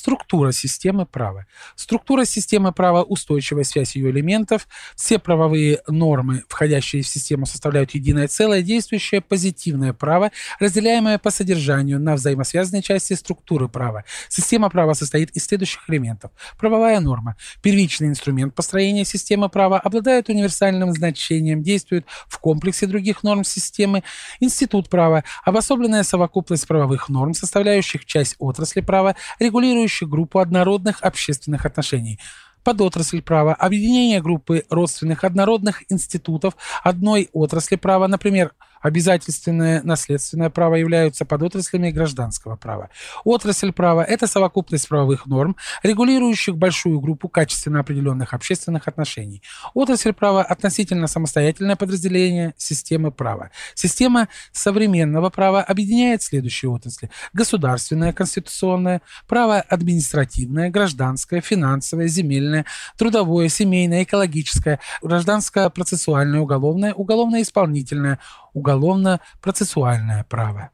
Структура системы права. Структура системы права – устойчивая связь ее элементов. Все правовые нормы, входящие в систему, составляют единое целое, действующее позитивное право, разделяемое по содержанию на взаимосвязанные части структуры права. Система права состоит из следующих элементов. Правовая норма. Первичный инструмент построения системы права обладает универсальным значением, действует в комплексе других норм системы. Институт права. Обособленная совокупность правовых норм, составляющих часть отрасли права, регулирующих группу однородных общественных отношений. Подотрасль права, объединение группы родственных однородных институтов одной отрасли права, например, Обязательственное наследственное право являются подотраслями гражданского права. Отрасль права – это совокупность правовых норм, регулирующих большую группу качественно определенных общественных отношений. Отрасль права – относительно самостоятельное подразделение системы права. Система современного права объединяет следующие отрасли. Государственное, конституционное, право административное, гражданское, финансовое, земельное, трудовое, семейное, экологическое, гражданское, процессуальное, уголовное, уголовно-исполнительное, уголовно-процессуальное право.